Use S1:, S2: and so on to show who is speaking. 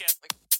S1: Like,